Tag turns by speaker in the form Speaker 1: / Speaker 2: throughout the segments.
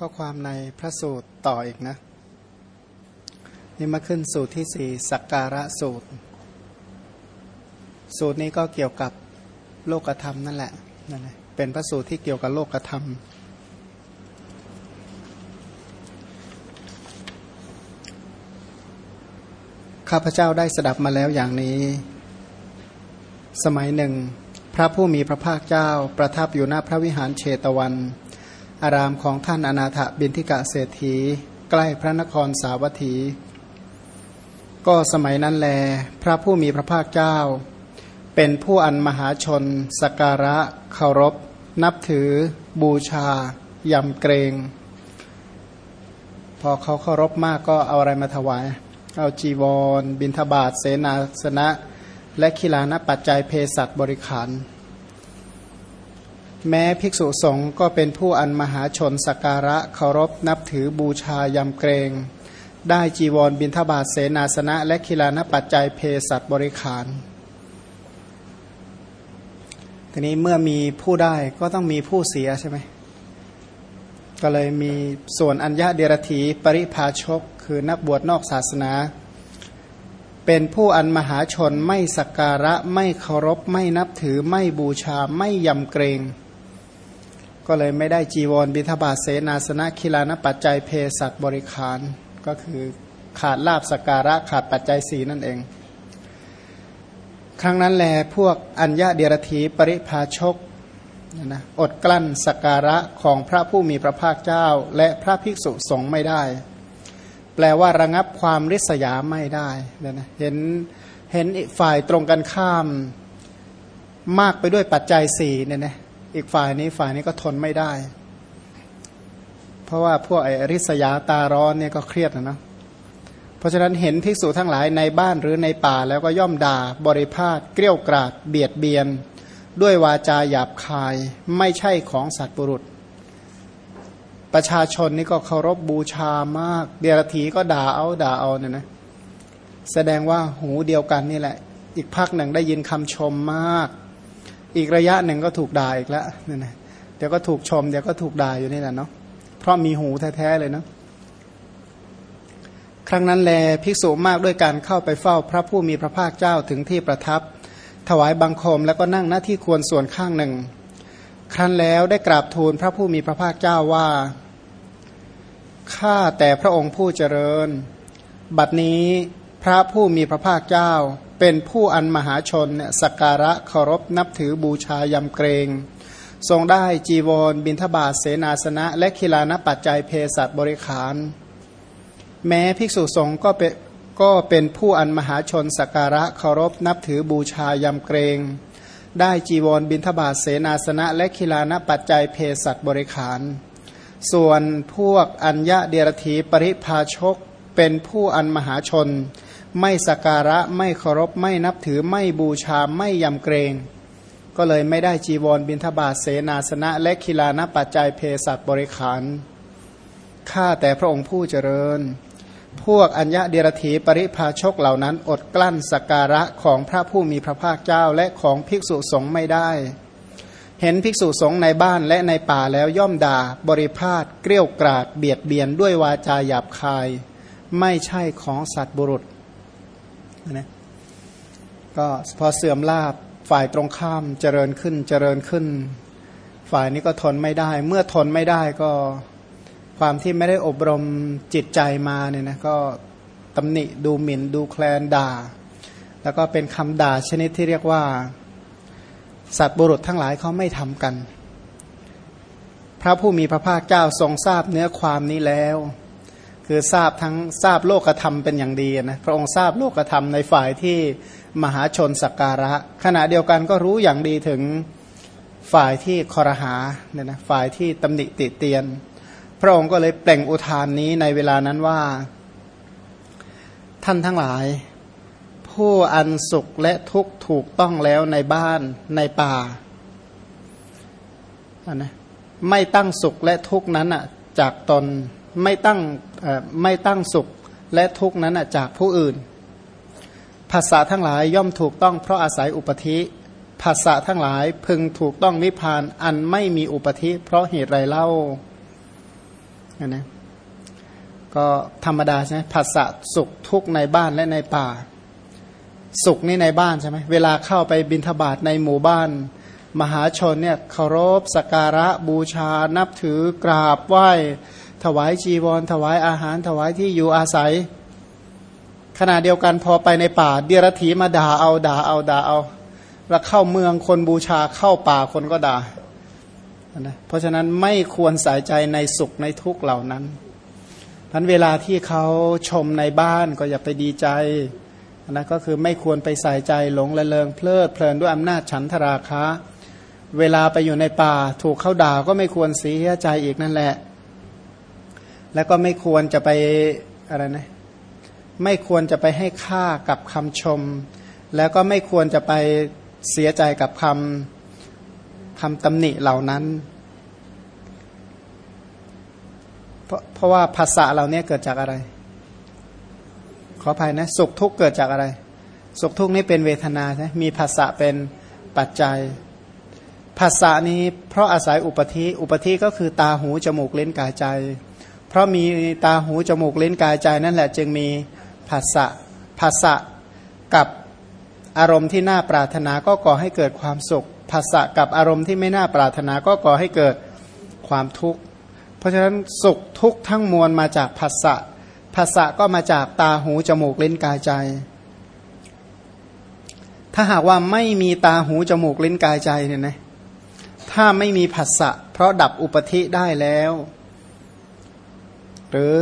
Speaker 1: ข้อความในพระสูตรต่ออีกนะ นี่มาขึ้นสูตรที่สี่สักการะสูตร สูตรนี้ก็เกี่ยวกับโลกธรรมนั่นแหละนั่นแหละเป็นพระสูตรที่เกี่ยวกับโลกธรรม ข้าพเจ้าได้สดับมาแล้วอย่างนี้ สมัยหนึ่ง พระผู้มีพระภาคเจ้าประทับอยู่หน้าพระวิหารเชตวัน อารามของท่านอนาถบินทิกะเศรษฐี ใกล้พระนครสาวัตถี ก็สมัยนั้นแล พระผู้มีพระภาคเจ้า เป็นผู้อันมหาชน สการะเคารพ นับถือ บูชา ยำเกรง พอเขาเคารพมากก็เอาอะไรมาถวาย เอาจีวร บินทบาทเสนาสนะ และคิลานปัจจัยเพศัตบริขาร แม้ภิกษุสงฆ์ก็เป็นผู้อันมหาชนสการะเคารพนับถือบูชายำเกรง ได้จีวรบินทบาทเสนาสนะ และคิลานปัจจัยเพสัตบริขารทีนี้เมื่อมีผู้ได้ก็ต้องมีผู้เสียใช่ไหมก็เลยมีส่วนอัญญาเดรถีปริภาชก คือนักบวชนอกศาสนา เป็นผู้อันมหาชนไม่สักการะไม่เคารพไม่นับถือไม่บูชาไม่ยำเกรง ก็เลยไม่ได้จีวรบิทบาทเสนาสนะคิลานปัจจัยเพศัตบริขาร ก็คือขาดลาบสการะขาดปัจจัยสีนั่นเอง ครั้งนั้นแลพวกอัญญาเดียรถีปริภาชกนะอดกลั้นสการะของพระผู้มีพระภาคเจ้า และพระภิกษุสงฆ์ไม่ได้ แปลว่าระงับความริษยาไม่ได้นะเห็นเห็นฝ่ายตรงกันข้ามมากไปด้วยปัจจัยสี่เนี่ยนะ อีกฝ่ายนี้ฝ่ายนี้ก็ทนไม่ได้ เพราะว่าพวกไอริษยาตาร้อนเนี่ยก็เครียดนะเนาะเพราะฉะนั้นเห็นภิกษุทั้งหลายในบ้านหรือในป่าแล้วก็ย่อมด่าบริพาทเกลี้ยกราด เบียดเบียน ด้วยวาจาหยาบคายไม่ใช่ของสัตว์ปุรุษ ประชาชนนี่ก็เคารพบบูชามาก เดียรถีก็ด่าเอาด่าเอาเนี่ยนะแสดงว่าหูเดียวกันนี่แหละ อีกพักหนึ่งได้ยินคำชมมาก อีกระยะหนึ่งก็ถูกด่าอีกแล้วเนี่นะเดี๋ยวก็ถูกชมเดี๋ยวก็ถูกด่าอยู่นี่แหละเนาะเพราะมีหูแท้ๆเลยเนาะครั้งนั้นแลภิกษุมากด้วยการเข้าไปเฝ้าพระผู้มีพระภาคเจ้าถึงที่ประทับ ถวายบังคมแล้วก็นั่งหน้าที่ควรส่วนข้างหนึ่ง ครั้นแล้วได้กราบทูลพระผู้มีพระภาคเจ้าว่าข้าแต่พระองค์ผู้เจริญ บัดนี้พระผู้มีพระภาคเจ้า เป็นผู้อันมหาชนเนี่ยสักการะเคารพนับถือบูชายำเกรง ทรงได้จีวร บินทบาทเสนาสนะ และคิลานปัจจัยเพศัตบริขาร แม้ภิกษุสงฆ์ก็เป็นก็เป็นผู้อันมหาชนสักการะเคารพนับถือบูชายำเกรง ได้จีวร บินทบาทเสนาสนะ และคิลานปัจจัยเพศัตบริขาร ส่วนพวกอัญญะเดรธีปริภาชกเป็นผู้อันมหาชน ไม่สักการะไม่เคารพไม่นับถือไม่บูชาไม่ยำเกรง ก็เลยไม่ได้จีวรบินทบาทเสนาสนะ และคิลานปัจจัยเพศัตบริขารข้าแต่พระองค์ผู้เจริญ พวกอัญญะเดรถีปริภาชกเหล่านั้นอดกลั้นสักการะของพระผู้มีพระภาคเจ้าและของภิกษุสงฆ์ไม่ได้ เห็นภิกษุสงฆ์ในบ้านและในป่าแล้วย่อมด่าบริพาทเกลี้ยวกราดเบียดเบียนด้วยวาจาหยาบคาย ไม่ใช่ของสัตว์บุรุษ นะก็พอเสื่อมลาบฝ่ายตรงข้ามเจริญขึ้นเจริญขึ้น ฝ่ายนี้ก็ทนไม่ได้ เมื่อทนไม่ได้ก็ความที่ไม่ได้อบรมจิตใจมาเนี่ยนะก็ตำหนิดูหมิ่นดูแคลนด่า แล้วก็เป็นคำด่าชนิดที่เรียกว่า สัตว์บุรุษทั้งหลายเขาไม่ทำกัน พระผู้มีพระภาคเจ้าทรงทราบเนื้อความนี้แล้ว คือทราบทั้งทราบโลกธรรมเป็นอย่างดีนะพระองค์ทราบโลกธรรมในฝ่ายที่มหาชนสักการะ ขณะเดียวกันก็รู้อย่างดีถึงฝ่ายที่คอรหาเนี่ยนะฝ่ายที่ตำหนิติเตียน พระองค์ก็เลยเปล่งอุทานนี้ในเวลานั้นว่า ท่านทั้งหลาย ผู้อันสุขและทุกข์ถูกต้องแล้วในบ้านในป่านะไม่ตั้งสุขและทุกข์นั้นอะจากตนไม่ตั้ง ไม่ตั้งสุขและทุกนั้นจากผู้อื่น ภาษาทั้งหลายย่อมถูกต้องเพราะอาศัยอุปธิภาษาทั้งหลายพึงถูกต้องนิพพานอันไม่มีอุปธิเพราะเหตุไรเล่านะก็ธรรมดาใช่ไหมผัสสะสุขทุกในบ้านและในป่า สุขนี่ในบ้านใช่ไหมเวลาเข้าไปบิณฑบาตในหมู่บ้าน มหาชนเนี่ยเคารพสักการะบูชานับถือกราบไหว้ ถวายจีวร ถวายอาหาร ถวายที่อยู่อาศัย ขณะเดียวกันพอไปในป่าเดียรถีมาด่าเอาด่าเอาด่าเอาแล้วเข้าเมืองคนบูชาเข้าป่าคนก็ด่านะเพราะฉะนั้นไม่ควรใส่ใจในสุขในทุกเหล่านั้นพันเวลาที่เขาชมในบ้านก็อย่าไปดีใจนะก็คือไม่ควรไปใส่ใจหลงละเลงเพลิดเพลินด้วยอำนาจฉันทราคะ เวลาไปอยู่ในป่า ถูกเขาด่าก็ไม่ควรเสียใจอีกนั่นแหละ แล้วก็ไม่ควรจะไปอะไรนะไม่ควรจะไปให้ค่ากับคำชม แล้วก็ไม่ควรจะไปเสียใจกับคำคำตำหนิเหล่านั้น เพราะเพราะว่าภาษาเหล่านี้เกิดจากอะไร ขออภัยนะ สุขทุกข์เกิดจากอะไร สุขทุกข์นี้เป็นเวทนาใช่มีภาษาเป็นปัจจัยภาษานี้เพราะอาศัยอุปธิ อุปธิก็คือตาหู จมูกเล่นกายใจ เพราะมีตาหูจมูกเล่นกายใจนั่นแหละ จึงมีภาษาภาษากับอารมณ์ที่น่าปรารถนาก็ก่อให้เกิดความสุขภาษากับอารมณ์ที่ไม่น่าปรารถนาก็ก่อให้เกิดความทุกข์ เพราะฉะนั้นสุขทุกข์ทั้งมวลมาจากภาษะภาษะก็มาจากตาหูจมูกเลิ้นกายใจ ถ้าหากว่าไม่มีตาหูจมูกเลิ้นกายใจเนี่ยนะถ้าไม่มีภาษะเพราะดับอุปธิได้แล้ว หรือ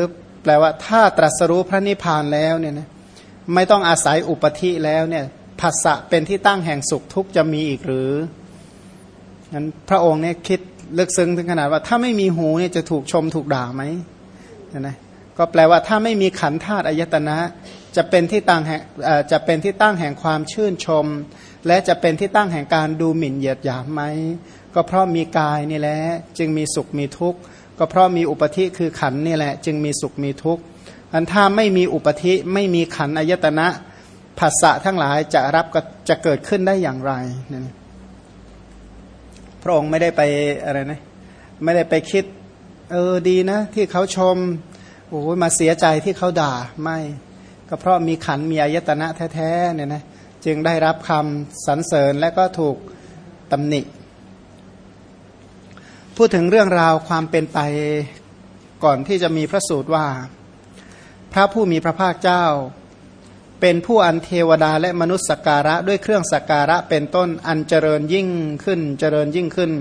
Speaker 1: แปลว่าถ้าตรัสรู้พระนิพพานแล้วเนี่ยนะไม่ต้องอาศัยอุปธิแล้วเนี่ยภาษะเป็นที่ตั้งแห่งสุขทุกข์จะมีอีกหรืองั้นพระองค์เนี่ยคิดลึกซึ้งถึงขนาดว่าถ้าไม่มีหูเนี่ยจะถูกชมถูกด่าไหมนะก็แปลว่าถ้าไม่มีขันธาตุอายตนะจะเป็นที่ตั้งแห่งจะเป็นที่ตั้งแห่งความชื่นชม และจะเป็นที่ตั้งแห่งการดูหมิ่นเหยียดหยามไหมก็เพราะมีกายนี่แหละจึงมีสุขมีทุกข์ ก็เพราะมีอุปธิคือขันนี่แหละ จึงมีสุขมีทุกข์อันถ้าไม่มีอุปธิไม่มีขันอายตนะภาษะทั้งหลายจะรับก็จะเกิดขึ้นได้อย่างไรนี่พระองค์ไม่ได้ไปอะไรนะไม่ได้ไปคิด เออดีนะ ที่เขาชมโอ้ยมาเสียใจที่เขาด่าไม่ก็เพราะมีขันมีอายตนะแท้ๆเนี่ยนะจึงได้รับคำสรรเสริญและก็ถูกตำหนิ พูดถึงเรื่องราวความเป็นไปก่อนที่จะมีพระสูตรว่า พระผู้มีพระภาคเจ้า เป็นผู้อันเทวดาและมนุษย์สักการะด้วยเครื่องสักการะเป็นต้นอันเจริญยิ่งขึ้นเจริญยิ่งขึ้น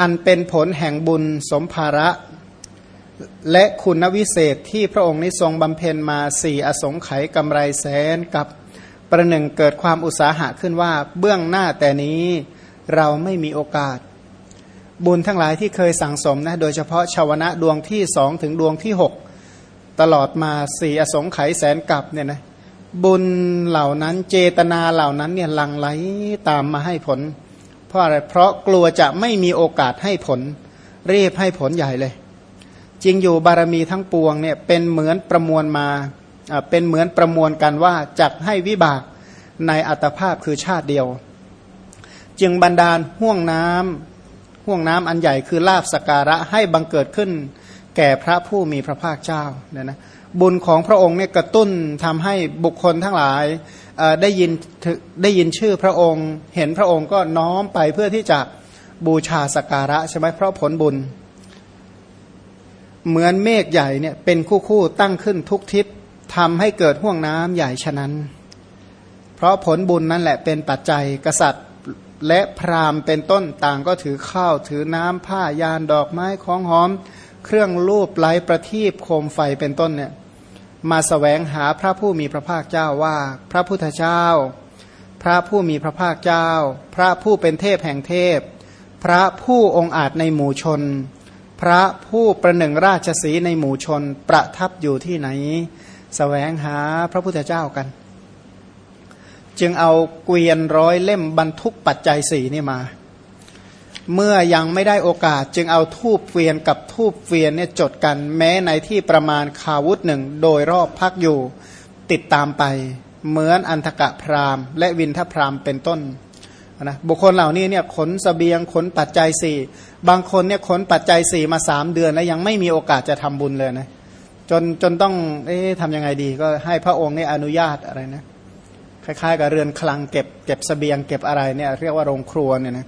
Speaker 1: อันเป็นผลแห่งบุญสมภาระ และคุณวิเศษที่พระองค์นี้ทรงบำเพ็ญมาสี่อสงไขยกำไรแสนกับประหนึ่งเกิดความอุตสาหะขึ้นว่าเบื้องหน้าแต่นี้เราไม่มีโอกาส บุญทั้งหลายที่เคยสั่งสมนะโดยเฉพาะชาวนะดวงที่สองถึงดวงที่หกตลอดมาสี่อสงไขยแสนกับเนี่ยนะบุญเหล่านั้นเจตนาเหล่านั้นเนี่ยลังไหลตามมาให้ผล เพราะอะไรเพราะกลัวจะไม่มีโอกาสให้ผลรีบให้ผลใหญ่เลย จริงอยู่บารมีทั้งปวงเนี่ยเป็นเหมือนประมวลมาเป็นเหมือนประมวลกันว่าจักให้วิบากในอัตภาพคือชาติเดียว จึงบรรดาลห่วงน้ำ ห่วงน้ำอันใหญ่คือลาบสการะให้บังเกิดขึ้น แก่พระผู้มีพระภาคเจ้าเนี่ยนะบุญของพระองค์เนี่ยกระตุ้นทำให้บุคคลทั้งหลายได้ยินได้ยินชื่อพระองค์ เห็นพระองค์ก็น้อมไปเพื่อที่จะบูชาสการะใช่ไหมเพราะผลบุญ เหมือนเมฆใหญ่เนี่ยเป็นคู่คู่ตั้งขึ้นทุกทิศทำให้เกิดห่วงน้ำใหญ่ฉะนั้น เพราะผลบุญนั่นแหละเป็นปัจจัยกษัตริย์ และพราหมณ์เป็นต้นต่างก็ถือข้าวถือน้ำผ้ายานดอกไม้ของหอม เครื่องรูปไล้ประทีปโคมไฟเป็นต้นเนี่ยมาสแสวงหาพระผู้มีพระภาคเจ้าว่า พระพุทธเจ้า พระผู้มีพระภาคเจ้า พระผู้เป็นเทพแห่งเทพ พระผู้องอาจในหมู่ชน พระผู้ประหนึ่งราชสีในหมู่ชน ประทับอยู่ที่ไหนสแสวงหาพระพุทธเจ้ากัน จึงเอาเกวียนร้อยเล่มบรรทุกปัจจัยสี่นี่มา เมื่อยังไม่ได้โอกาสจึงเอาทูบเวียนกับทูบเวียนเนี่ยจดกันแม้ในที่ประมาณคาวุธหนึ่งโดยรอบพักอยู่ติดตามไป เหมือนอันทกะพรามและวินทพรามเป็นต้นนะบุคคลเหล่านี้เนี่ยขนสเสบียงขนปัจจัยสี่บางคนเนี่ยขนปัจจัยสี่มาสามเดือนแล้วยังไม่มีโอกาสจะทำบุญเลยนะจนจนต้องเอ๊ะทำยังไงดีก็ให้พระองค์เนี่ยอนุญาตอะไรนะ คล้ายๆ กับเรือนคลังเก็บเก็บสเสบียงเก็บอะไรเนี่ยเรียกว่าโรงครัวเนี่ยนะ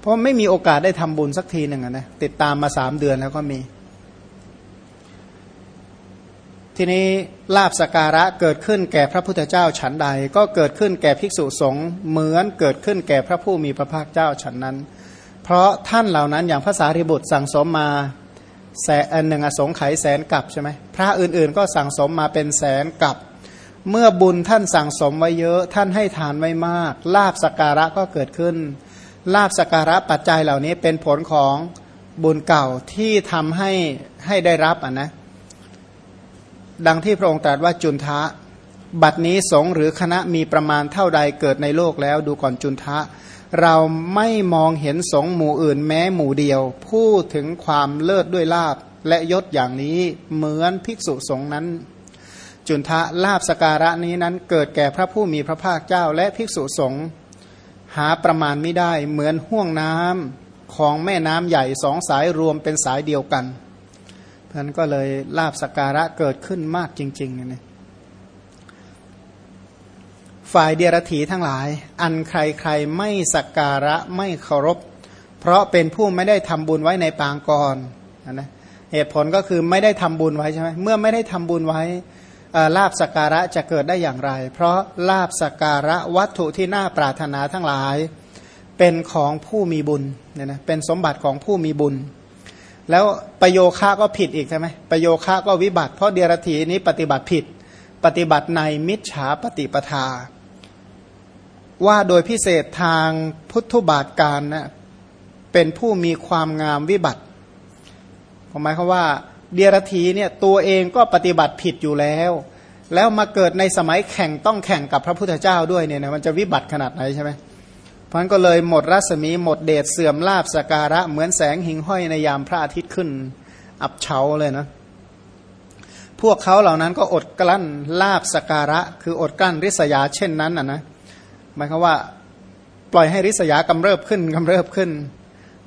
Speaker 1: เพราะไม่มีโอกาสได้ทำบุญสักทีหนึ่งนะติดตามมาสามเดือนแล้วก็มี ทีนี้ลาบสการะเกิดขึ้นแก่พระพุทธเจ้าฉันใด ก็เกิดขึ้นแก่ภิกษุสงฆ์เหมือนเกิดขึ้นแก่พระผู้มีพระภาคเจ้าฉันนั้น เพราะท่านเหล่านั้นอย่างภาษาริบุตรสั่งสมมาแสนหนึ่งอสงไขยแสนกับใช่ไหมพระอื่นๆ ก็สั่งสมมาเป็นแสนกับ เมื่อบุญท่านสั่งสมไว้เยอะท่านให้ทานไว้มาก ลาบสการะก็เกิดขึ้น ลาบสการะปัจจัยเหล่านี้เป็นผลของบุญเก่าที่ทำให้ให้ได้รับอะนะ ดังที่พระองค์ตรัสว่าจุนทะ บัดนี้สงหรือคณะมีประมาณเท่าใดเกิดในโลกแล้วดูก่อนจุนทะ เราไม่มองเห็นสงหมู่อื่นแม้หมู่เดียว พูดถึงความเลิศด้วยลาบและยศอย่างนี้เหมือนภิกษุสงนั้น จุนทะลาบสการะนี้นั้นเกิดแก่พระผู้มีพระภาคเจ้าและภิกษุสงฆ์หาประมาณไม่ได้เหมือนห่วงน้ำของแม่น้ำใหญ่สองสายรวมเป็นสายเดียวกันท่านก็เลยลาบสการะเกิดขึ้นมากจริงๆนี่ฝ่ายเดียรถีทั้งหลาย อันใครๆไม่สักการะไม่เคารพ เพราะเป็นผู้ไม่ได้ทำบุญไว้ในปางก่อนนะเหตุผลก็คือไม่ได้ทำบุญไว้ใช่ไหมเมื่อไม่ได้ทำบุญไว้ ลาบสการะจะเกิดได้อย่างไร เพราะลาบสการะวัตถุที่น่าปรารถนาทั้งหลาย เป็นของผู้มีบุญเนี่ยนะเป็นสมบัติของผู้มีบุญ แล้วประโยค่าก็ผิดอีกใช่ไหมประโยค่าก็วิบัติ เพราะเดียรถีนี้ปฏิบัติผิด ปฏิบัติในมิจฉาปฏิปทา ว่าโดยพิเศษทางพุทธบาทการนะเป็นผู้มีความงามวิบัติหมายความว่า เดียรถีเนี่ยตัวเองก็ปฏิบัติผิดอยู่แล้ว แล้วมาเกิดในสมัยแข่งต้องแข่งกับพระพุทธเจ้าด้วยเนี่ยนะมันจะวิบัติขนาดไหนใช่ไหมเพราะนั้นก็เลยหมดรัศมีหมดเดชเสื่อมลาบสการะ เหมือนแสงหิงห้อยในยามพระอาทิตย์ขึ้น อับเฉาเลยนะพวกเขาเหล่านั้นก็อดกลั้นลาบสการะ คืออดกลั้นริษยาเช่นนั้นอะนะหมายความว่าปล่อยให้ริษยากำเริบขึ้นกำเริบขึ้น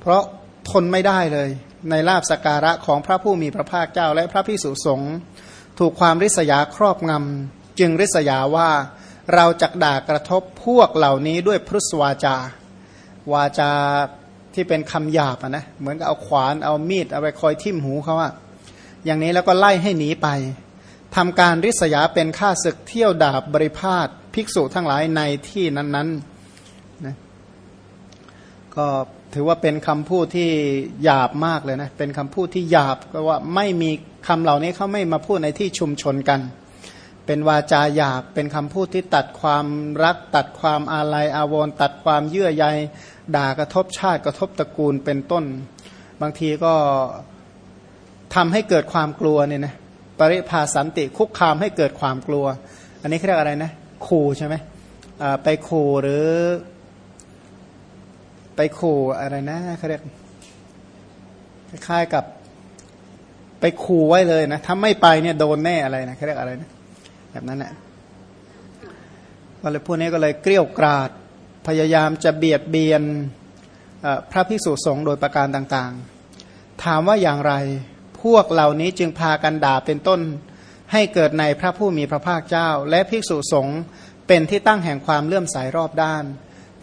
Speaker 1: เพราะทนไม่ได้เลย ในลาบสการะของพระผู้มีพระภาคเจ้าและพระพิสุสงฆ์ถูกความริษยาครอบงำจึงริษยาว่าเราจะด่ากระทบพวกเหล่านี้ด้วยพุทธวาจา วาจาที่เป็นคำหยาบนะเหมือนกับเอาขวานเอามีดเอาไปคอยทิ่มหูเขาอะอย่างนี้แล้วก็ไล่ให้หนีไปทำการริษยาเป็นข้าศึกเที่ยวดาบบริพาทภิกษุทั้งหลายในที่นั้นๆนะก็ ถือว่าเป็นคำพูดที่หยาบมากเลยนะ เป็นคำพูดที่หยาบก็ว่าไม่มีคำเหล่านี้เขาไม่มาพูดในที่ชุมชนกัน เป็นวาจาหยาบ เป็นคำพูดที่ตัดความรัก ตัดความอาลัยอาวรณ์ตัดความเยื่อใย ด่ากระทบชาติกระทบตระกูลเป็นต้น บางทีก็ทำให้เกิดความกลัวเนี่ยนะปริภาสันติคุกคามให้เกิดความกลัว อันนี้เรียกอะไรนะ ขู่ใช่ไหมไปขู่หรือ ไปขู่อะไรนะเขาเรียกคล้ายๆกับไปขู่ไว้เลยนะถ้าไม่ไปเนี่ยโดนแน่อะไรนะเขาเรียกอะไรนะแบบนั้นแหละก็เลยพวกนี้ก็เลยเกลี้ยกราดพยายามจะเบียดเบียนพระภิกษุสงฆ์โดยประการต่างๆ ถามว่าอย่างไรพวกเหล่านี้จึงพากันด่าเป็นต้นให้เกิดในพระผู้มีพระภาคเจ้า และภิกษุสงฆ์เป็นที่ตั้งแห่งความเลื่อมใสรอบด้าน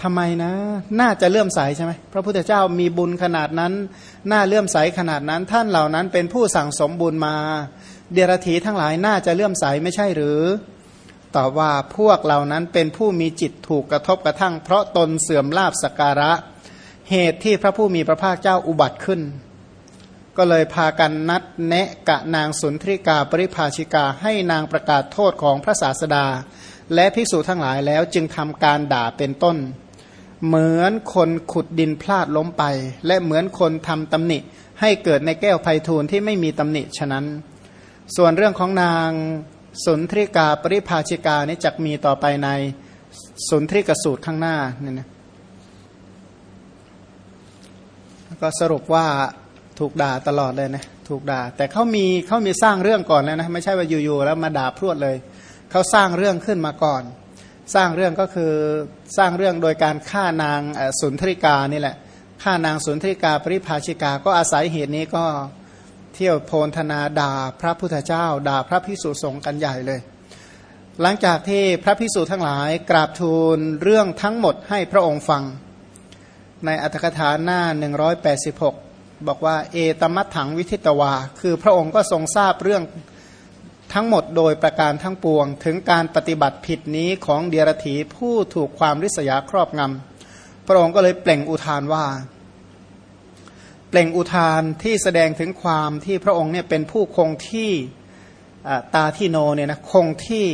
Speaker 1: ทำไมนะ น่าจะเลื่อมใสใช่ไหมพระพุทธเจ้ามีบุญขนาดนั้น น่าเลื่อมใสขนาดนั้น ท่านเหล่านั้นเป็นผู้สั่งสมบุญมา เดรธีทั้งหลายน่าจะเลื่อมใสไม่ใช่หรือ ตอบว่าพวกเหล่านั้นเป็นผู้มีจิตถูกกระทบกระทั่ง เพราะตนเสื่อมลาบสการะ เหตุที่พระผู้มีพระภาคเจ้าอุบัติขึ้น ก็เลยพากันนัดแนะกะนางสุนทริกาปริภาชิกาให้นางประกาศโทษของพระศาสดา และภิกษุทั้งหลายแล้วจึงทำการด่าเป็นต้น เหมือนคนขุดดินพลาดล้มไป และเหมือนคนทำตำหนิ ให้เกิดในแก้วไพทูลที่ไม่มีตำหนิฉะนั้น ส่วนเรื่องของนางสุนทริกาปริภาชิกานี่จะมีต่อไปในสุนทริกสูตรข้างหน้าเนี่ยนะก็สรุปว่าถูกด่าตลอดเลยนะถูกด่า แต่เขามีเขามีสร้างเรื่องก่อนแล้วนะไม่ใช่ว่าอยู่ๆแล้วมาด่าพรวดเลยเขาสร้างเรื่องขึ้นมาก่อน สร้างเรื่องก็คือสร้างเรื่องโดยการฆ่านางสุนทริกานี่แหละฆ่านางสุนทริกาปริภาชิกา ก็อาศัยเหตุนี้ก็เที่ยวโพลธนาด่าพระพุทธเจ้า ด่าพระพิสุสงฆ์กันใหญ่เลย หลังจากที่พระพิสุทั้งหลายกราบทูลเรื่องทั้งหมดให้พระองค์ฟัง ในอัตถกถาหน้า 186 บอกว่าเอตมัตถังวิทิตวา คือพระองค์ก็ทรงทราบเรื่อง ทั้งหมดโดยประการทั้งปวง ถึงการปฏิบัติผิดนี้ของเดียรถีผู้ถูกความริษยาครอบงำพระองค์ก็เลยเปล่งอุทานว่า เปล่งอุทานที่แสดงถึงความที่พระองค์เนี่ยเป็นผู้คงที่ตาที่โนเนี่ยนะคงที่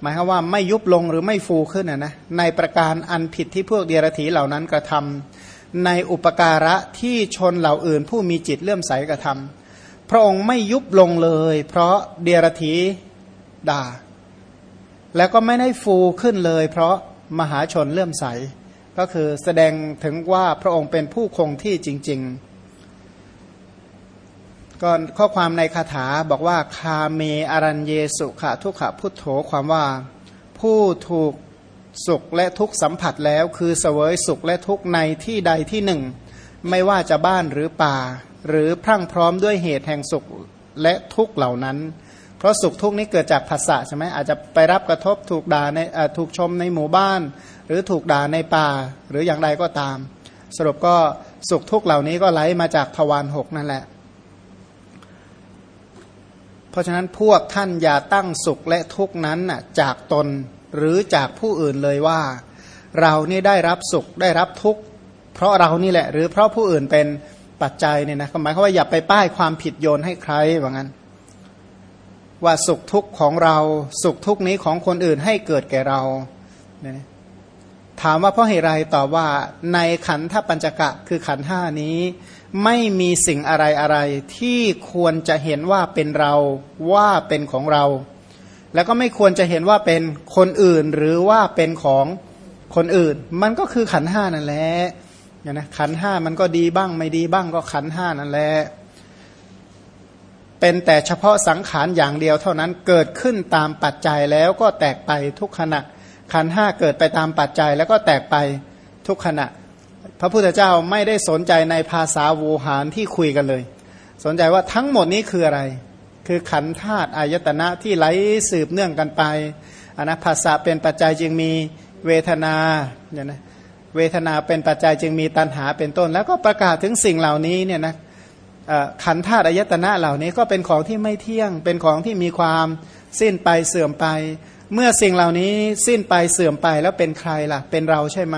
Speaker 1: หมายความว่าไม่ยุบลงหรือไม่ฟูขึ้นนะนะในประการอันผิดที่พวกเดียรถีเหล่านั้นกระทำในอุปการะที่ชนเหล่าอื่นผู้มีจิตเลื่อมใสกระทำ ระองค์ไม่ยุบลงเลย เพราะเดียรถีด่า แล้วก็ไม่ได้ฟูขึ้นเลย เพราะมหาชนเลื่อมใส ก็คือแสดงถึงว่าพระองค์เป็นผู้คงที่จริง ๆ ก็ข้อความในคาถาบอกว่า คาเมอรัญเยสุขะทุกขะพุทโธความว่า ผู้ถูกสุขและทุกสัมผัสแล้ว คือเสวยสุขและทุกในที่ใดที่หนึ่ง ไม่ว่าจะบ้านหรือป่า หรือพรั่งพร้อมด้วยเหตุแห่งสุขและทุกข์เหล่านั้น เพราะสุขทุกข์นี้เกิดจากภาษาใช่ไหมอาจจะไปรับกระทบถูกด่าในถูกชมในหมู่บ้าน หรือถูกด่าในป่าหรืออย่างไรก็ตาม สรุปก็สุขทุกข์เหล่านี้ก็ไหลมาจากทวารหกนั่นแหละ เพราะฉะนั้นพวกท่านอย่าตั้งสุขและทุกข์นั้นจากตนหรือจากผู้อื่นเลยว่า เรานี่ได้รับสุขได้รับทุกข์เพราะเรานี่แหละ หรือเพราะผู้อื่นเป็น ปัจจัยเนี่ยนะหมายความว่าอย่าไปป้ายความผิดโยนให้ใครว่างั้น ว่าสุขทุกข์ของเราสุขทุกข์นี้ของคนอื่นให้เกิดแก่เราเนี่ยถามว่าเพราะเหตุไรตอบว่าในขันธปัญจกะคือขันห้านี้ ไม่มีสิ่งอะไรอะไรที่ควรจะเห็นว่าเป็นเราว่าเป็นของเรา แล้วก็ไม่ควรจะเห็นว่าเป็นคนอื่นหรือว่าเป็นของคนอื่น มันก็คือขันห้านั่นแหละ เนี่ยนะขันห้ามันก็ดีบ้างไม่ดีบ้างก็ขันห้านั่นแหละเป็นแต่เฉพาะสังขารอย่างเดียวเท่านั้นเกิดขึ้นตามปัจจัยแล้วก็แตกไปทุกขณะ ขันห้าเกิดไปตามปัจจัยแล้วก็แตกไปทุกขณะ พระพุทธเจ้าไม่ได้สนใจในภาษาโวหารที่คุยกันเลย สนใจว่าทั้งหมดนี้คืออะไร คือขันธาตุอายตนะที่ไหลสืบเนื่องกันไปอันนะภาษาเป็นปัจจัยจึงมีเวทนาเนี่ยนะ เวทนาเป็นปัจจัยจึงมีตัณหาเป็นต้น แล้วก็ประกาศถึงสิ่งเหล่านี้เนี่ยนะขันธาตุอายตนะเหล่านี้ก็เป็นของที่ไม่เที่ยง เป็นของที่มีความสิ้นไปเสื่อมไป เมื่อสิ่งเหล่านี้สิ้นไปเสื่อมไปแล้วเป็นใครล่ะ เป็นเราใช่ไหม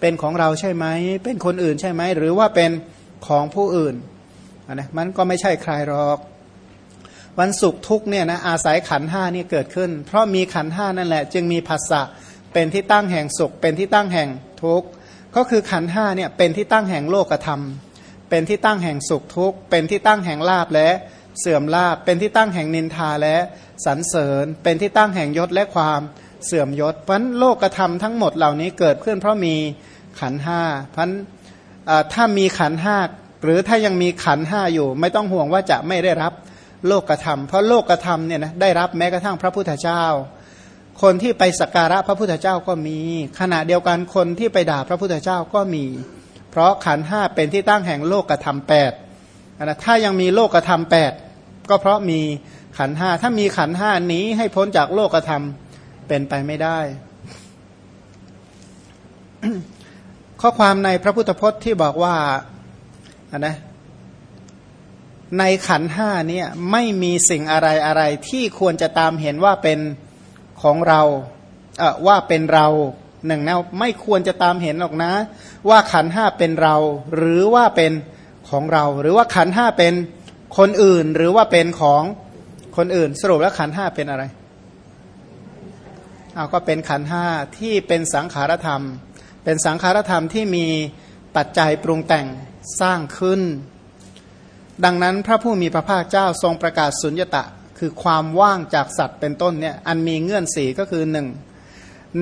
Speaker 1: เป็นของเราใช่ไหม เป็นคนอื่นใช่ไหม หรือว่าเป็นของผู้อื่นนะมันก็ไม่ใช่ใครหรอก วันสุขทุกเนี่ยนะอาศัยขันห้านี่เกิดขึ้น เพราะมีขันห้านั่นแหละ จึงมีภาษะ เป็นที่ตั้งแห่งสุข เป็นที่ตั้งแห่งทุกข์ก็คือขันห้าเนี่ยเป็นที่ตั้งแห่งโลกธรรม เป็นที่ตั้งแห่งสุขทุกข์เป็นที่ตั้งแห่งลาบและเสื่อมลาบ เป็นที่ตั้งแห่งนินทาและสรรเสริญ เป็นที่ตั้งแห่งยศและความเสื่อมยศเพราะโลกธรรมทั้งหมดเหล่านี้เกิดขึ้นเพราะมีขันห้าเพราะถ้ามีขันห้าหรือถ้ายังมีขันห้าอยู่ ไม่ต้องห่วงว่าจะไม่ได้รับโลกธรรม เพราะโลกธรรมเนี่ยนะได้รับแม้กระทั่งพระพุทธเจ้า คนที่ไปสักการะพระพุทธเจ้าก็มี ขณะเดียวกันคนที่ไปด่าพระพุทธเจ้าก็มี เพราะขันห้าเป็นที่ตั้งแห่งโลกธรรมแปดนะถ้ายังมีโลกธรรมแปดก็เพราะมีขันห้าถ้ามีขันห้านี้ให้พ้นจากโลกธรรมเป็นไปไม่ได้ ข้อความในพระพุทธพจน์ที่บอกว่านะในขันห้านี้ไม่มีสิ่งอะไรอะไรที่ควรจะตามเห็นว่าเป็น ของเราเออว่าเป็นเราหนึ่งนะไม่ควรจะตามเห็นหรอกนะ ว่าขันห้าเป็นเรา หรือว่าเป็นของเรา หรือว่าขันห้าเป็นคนอื่น หรือว่าเป็นของคนอื่น สรุปแล้วขันห้าเป็นอะไรเอาก็เป็นขันห้าที่เป็นสังขารธรรม เป็นสังขารธรรมที่มีปัจจัยปรุงแต่งสร้างขึ้น ดังนั้นพระผู้มีพระภาคเจ้าทรงประกาศสุญญตะ คือความว่างจากสัตว์เป็นต้นเนี่ยอันมีเงื่อนสีก็คือหนึ่ง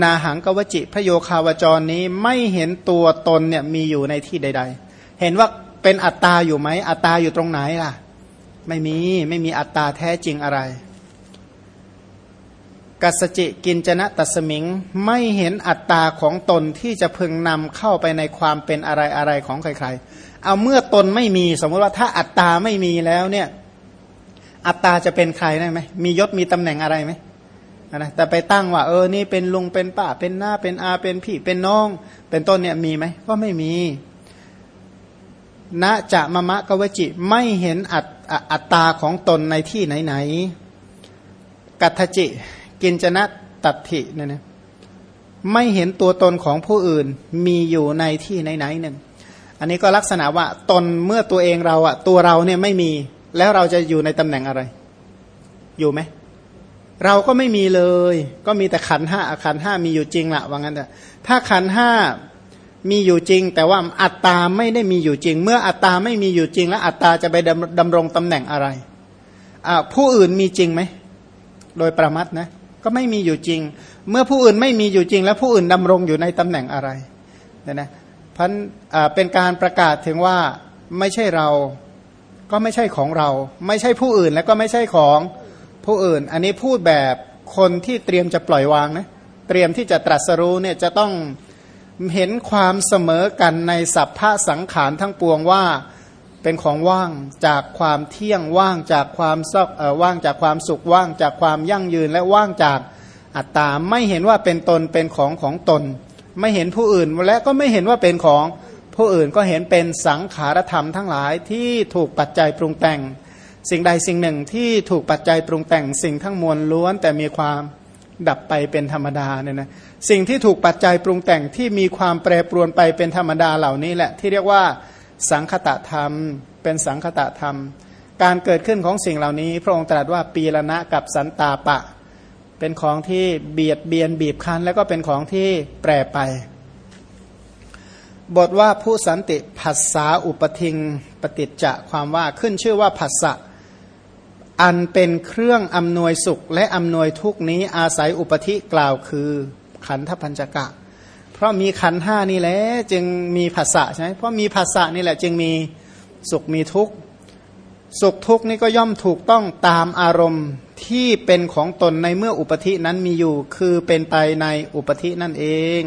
Speaker 1: นาหังกวจิพระโยคาวจรนี้ไม่เห็นตัวตนเนี่ยมีอยู่ในที่ใด ๆ เห็นว่าเป็นอัตตาอยู่ไหมอัตตาอยู่ตรงไหนล่ะ ไม่มีไม่มีอัตตาแท้จริงอะไร กัสจิกินจนะตัสมิงไม่เห็นอัตตาของตนที่จะพึงนำเข้าไปในความเป็นอะไรอะไรของใครๆ เอาเมื่อตนไม่มีสมมติว่าถ้าอัตตาไม่มีแล้วเนี่ย อัตตาจะเป็นใครได้ไหมมียศมีตำแหน่งอะไรไหมนะแต่ไปตั้งว่า เออนี่เป็นลุงเป็นป้าเป็นหน้าเป็นอาเป็นพี่เป็นน้อง เป็นต้นเนี่ยมีไหมก็ไม่มีณจะมะมะกวจิไม่เห็นอัตอัตตาของตนในที่ไหนๆกัตจิ กินจนะตัดถิเนี่ยนะไม่เห็นตัวตนของผู้อื่นมีอยู่ในที่ไหนๆหนึ่ง อันนี้ก็ลักษณะว่าตนเมื่อตัวเองเราอะตัวเราเนี่ยไม่มี แล้วเราจะอยู่ในตำแหน่งอะไร อยู่ไหม เราก็ไม่มีเลย ก็มีแต่ขันห้าขันห้ามีอยู่จริงละว่างั้นแต่ถ้าขันห้ามีอยู่จริง แต่ว่าอัตตาไม่ได้มีอยู่จริง เมื่ออัตตาไม่มีอยู่จริง แล้วอัตตาจะไปดำรงตำแหน่งอะไรผู้อื่นมีจริงไหม โดยประมัดนะก็ไม่มีอยู่จริง เมื่อผู้อื่นไม่มีอยู่จริง แล้วผู้อื่นดำรงอยู่ในตำแหน่งอะไรเนี่ยนะพันเป็นการประกาศถึงว่าไม่ใช่เรา ก็ไม่ใช่ของเรา ไม่ใช่ผู้อื่นแล้วก็ไม่ใช่ของผู้อื่น อันนี้พูดแบบคนที่เตรียมจะปล่อยวางนะเตรียมที่จะตรัสรู้เนี่ยจะต้องเห็นความเสมอกันในสัพพะสังขารทั้งปวงว่าเป็นของว่างจากความเที่ยงว่างจากความซอกว่างจากความสุขว่างจากความยั่งยืนและว่างจากอัตตาไม่เห็นว่าเป็นตนเป็นของของตน ไม่เห็นผู้อื่นและก็ไม่เห็นว่าเป็นของ ผู้อื่นก็เห็นเป็นสังขารธรรมทั้งหลายที่ถูกปัจจัยปรุงแต่ง สิ่งใดสิ่งหนึ่งที่ถูกปัจจัยปรุงแต่งสิ่งทั้งมวลล้วน แต่มีความดับไปเป็นธรรมดาเนี่ยนะสิ่งที่ถูกปัจจัยปรุงแต่งที่มีความแปรปรวนไปเป็นธรรมดาเหล่านี้แหละ ที่เรียกว่าสังคตะธรรม เป็นสังคตะธรรม การเกิดขึ้นของสิ่งเหล่านี้ พระองค์ตรัสว่าปีละนะกับสันตาปะ เป็นของที่เบียดเบียนบีบคั้น แล้วก็เป็นของที่แปรไป บทว่าผู้สันติผัสสาอุปทิงปฏิจจะความว่าขึ้นชื่อว่าผัสสะอันเป็นเครื่องอำนวยสุขและอำนวยทุกนี้อาศัยอุปธิกล่าวคือขันธพัญจกะ เพราะมีขันห้านี่แหละจึงมีภาษะใช่ไหมเพราะมีภาษะนี่แหละจึงมีสุขมีทุกข์สุขทุกข์นี่ก็ย่อมถูกต้องตามอารมณ์ที่เป็นของตนในเมื่ออุปธินั้นมีอยู่ คือเป็นไปในอุปธินั่นเอง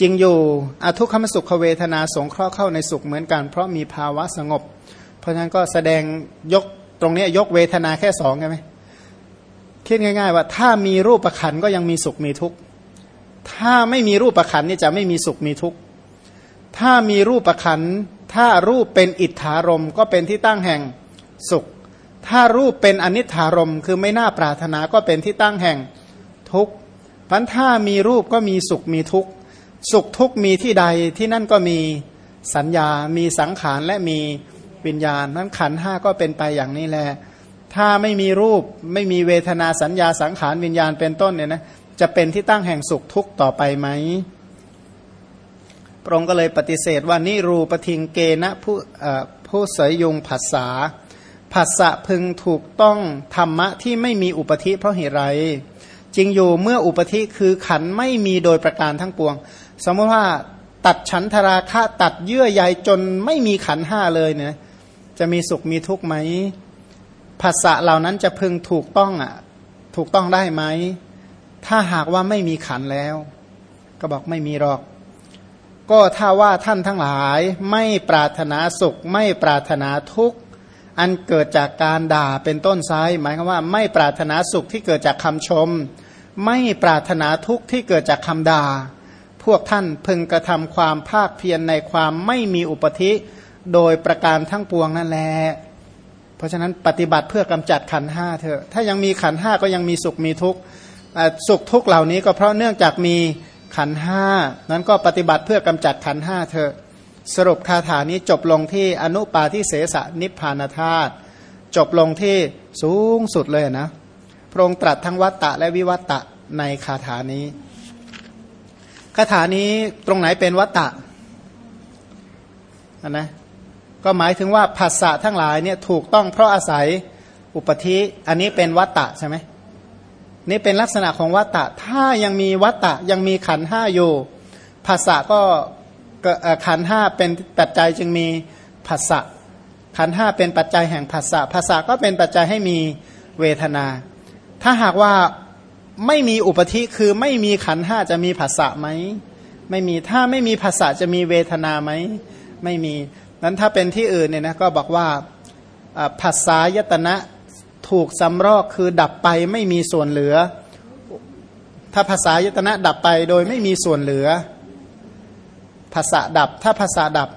Speaker 1: จริงอยู่อทุกขมสุขเวทนาสงเคราะห์เข้าในสุขเหมือนกัน เพราะมีภาวะสงบ เพราะฉะนั้นก็แสดงยกตรงนี้ยกเวทนาแค่สองใช่ไหมคิดง่าย ๆ ว่าถ้ามีรูปประคันก็ยังมีสุขมีทุกข์ถ้าไม่มีรูปประคันนี่จะไม่มีสุขมีทุกข์ถ้ามีรูปประคันถ้ารูปเป็นอิทธารมก็เป็นที่ตั้งแห่งสุข ถ้ารูปเป็นอนิถารมคือไม่น่าปรารถนาก็เป็นที่ตั้งแห่งทุกข์พันถ้ามีรูปก็มีสุขมีทุกข์ สุขทุกข์มีที่ใดที่นั่นก็มีสัญญา มีสังขารและมีวิญญาณนั้นขันห้าก็เป็นไปอย่างนี้แหละถ้าไม่มีรูปไม่มีเวทนาสัญญาสังขารวิญญาณเป็นต้นเนี่ยนะจะเป็นที่ตั้งแห่งสุขทุกข์ต่อไปไหมพระองค์ก็เลยปฏิเสธว่านี่รูปทิงเกณะผู้ผู้เสยยงผัสสาผัสสะพึงถูกต้องธรรมะที่ไม่มีอุปธิเพราะเหตุไรจริงอยู่เมื่ออุปธิคือขันไม่มีโดยประการทั้งปวง สมมติว่าตัดฉันทราคะตัดเยื่อใยจนไม่มีขันห้าเลยเนี่ยจะมีสุขมีทุกข์ไหมภาษาเหล่านั้นจะพึงถูกต้องอะถูกต้องได้ไหม ถ้าหากว่าไม่มีขันแล้ว ก็บอกไม่มีหรอก ก็ถ้าว่าท่านทั้งหลายไม่ปรารถนาสุข ไม่ปรารถนาทุกข์ อันเกิดจากการด่าเป็นต้นไซหมายความว่า ไม่ปรารถนาสุขที่เกิดจากคำชม ไม่ปรารถนาทุกข์ที่เกิดจากคำด่า พวกท่านพึงกระทำความภาคเพียรในความไม่มีอุปธิโดยประการทั้งปวงนั่นแหละเพราะฉะนั้นปฏิบัติเพื่อกำจัดขันห้าเถอะถ้ายังมีขันห้าก็ยังมีสุขมีทุกข์สุขทุกข์เหล่านี้ก็เพราะเนื่องจากมีขันห้านั้นก็ปฏิบัติเพื่อกำจัดขันห้าเถอะสรุปคาถานี้จบลงที่อนุปาทิเสสนิพพานธาตุจบลงที่สูงสุดเลยนะ พระองค์ตรัสทั้งวัตตะและวิวัตตะในคาถานี้ คาถานี้ตรงไหนเป็นวัตตะนะก็หมายถึงว่าภาษาทั้งหลายเนี่ยถูกต้องเพราะอาศัยอุปธิอันนี้เป็นวัตตะใช่ไหมนี่เป็นลักษณะของวัตตะ ถ้ายังมีวัตตะยังมีขันห้าอยู่ภาษาก็ขันห้าเป็นปัจจัยจึงมีภาษาขันห้าเป็นปัจจัยแห่งภาษาภาษาก็เป็นปัจจัยให้มีเวทนา ถ้าหากว่า ไม่มีอุปธิคือไม่มีขันห้าจะมีภาษะไหมไม่มีถ้าไม่มีภาษะจะมีเวทนาไหมไม่มีนั้นถ้าเป็นที่อื่นเนี่ยนะก็บอกว่าภาษายตนะถูกสำรอกคือดับไปไม่มีส่วนเหลือ ถ้าภาษายตนะดับไปโดยไม่มีส่วนเหลือภาษาดับ ถ้าภาษาดับ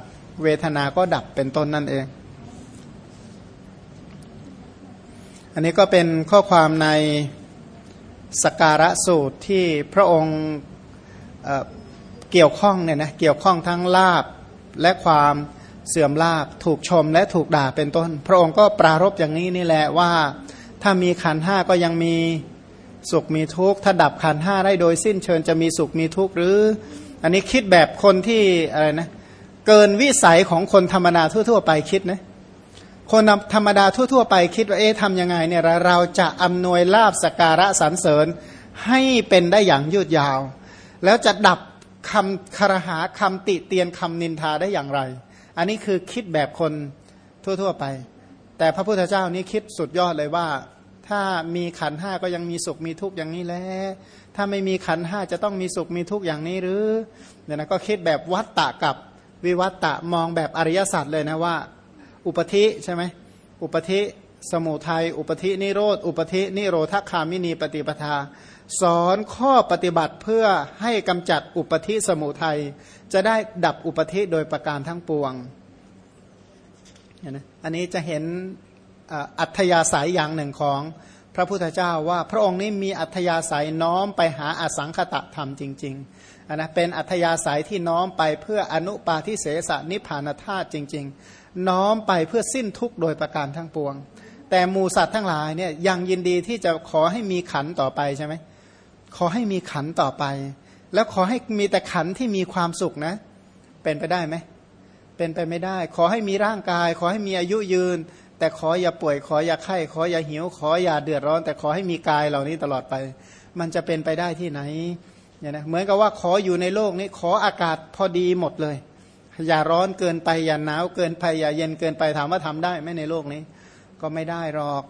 Speaker 1: เวทนาก็ดับเป็นต้นนั่นเอง อันนี้ก็เป็นข้อความใน สการะสูตรที่พระองค์เกี่ยวข้องเนี่ยนะเกี่ยวข้องทั้งลาบและความเสื่อมลาบถูกชมและถูกด่าเป็นต้น พระองค์ก็ปรารบอย่างนี้นี่แหละว่า ถ้ามีขันห้าก็ยังมีสุขมีทุกข์ถ้าดับขันห้าได้โดยสิ้นเชิญจะมีสุขมีทุกข์หรือ อันนี้คิดแบบคนที่อะไรนะเกินวิสัยของคนธรรมดาทั่ว ๆ ไปคิดนะ คนธรรมดาทั่ว ๆ ไปคิดว่าเอ๊ะทำยังไงเนี่ยเราจะอำนวยลาบสการะสรรเสริญให้เป็นได้อย่างยืดยาว แล้วจะดับคำคารหาคำติเตียนคำนินทาได้อย่างไร อันนี้คือคิดแบบคนทั่ว ๆ ไป แต่พระพุทธเจ้านี้คิดสุดยอดเลยว่า ถ้ามีขันห้าก็ยังมีสุขมีทุกข์อย่างนี้แล้วถ้าไม่มีขันห้าจะต้องมีสุขมีทุกข์อย่างนี้หรือเนี่ยนะก็คิดแบบวัตตะกับวิวัตตะมองแบบอริยสัจเลยนะว่า อุปธิใช่ไหมอุปธิสมุทัยอุปธินิโรธอุปธินิโรธคามินีปฏิปทา สอนข้อปฏิบัติเพื่อให้กำจัดอุปธิสมุทัยจะได้ดับอุปธิโดยประการทั้งปวงอันนี้จะเห็นอัธยาศัยอย่างหนึ่งของพระพุทธเจ้าว่าพระองค์นี้มีอัธยาศัยน้อมไปหาอสังขตะธรรมจริงๆนะเป็นอัธยาศัยที่น้อมไปเพื่ออนุปาทิเสสนิพานธาตุจริง ๆ น้อมไปเพื่อสิ้นทุกข์โดยประการทั้งปวง แต่หมูสัตว์ทั้งหลายเนี่ยยังยินดีที่จะขอให้มีขันต่อไปใช่ไหมขอให้มีขันต่อไป แล้วขอให้มีแต่ขันที่มีความสุขนะ เป็นไปได้ไหมเป็นไปไม่ได้ ขอให้มีร่างกาย ขอให้มีอายุยืน แต่ขออย่าป่วย ขออย่าไข้ ขออย่าหิว ขออย่าเดือดร้อน แต่ขอให้มีกายเหล่านี้ตลอดไป มันจะเป็นไปได้ที่ไหนเนี่ยนะเหมือนกับว่าขออยู่ในโลกนี้ขออากาศพอดีหมดเลย อย่าร้อนเกินไปอย่าหนาวเกินไปอย่าเย็นเกินไปถามว่าทำได้ไหมในโลกนี้ ก็ไม่ได้หรอก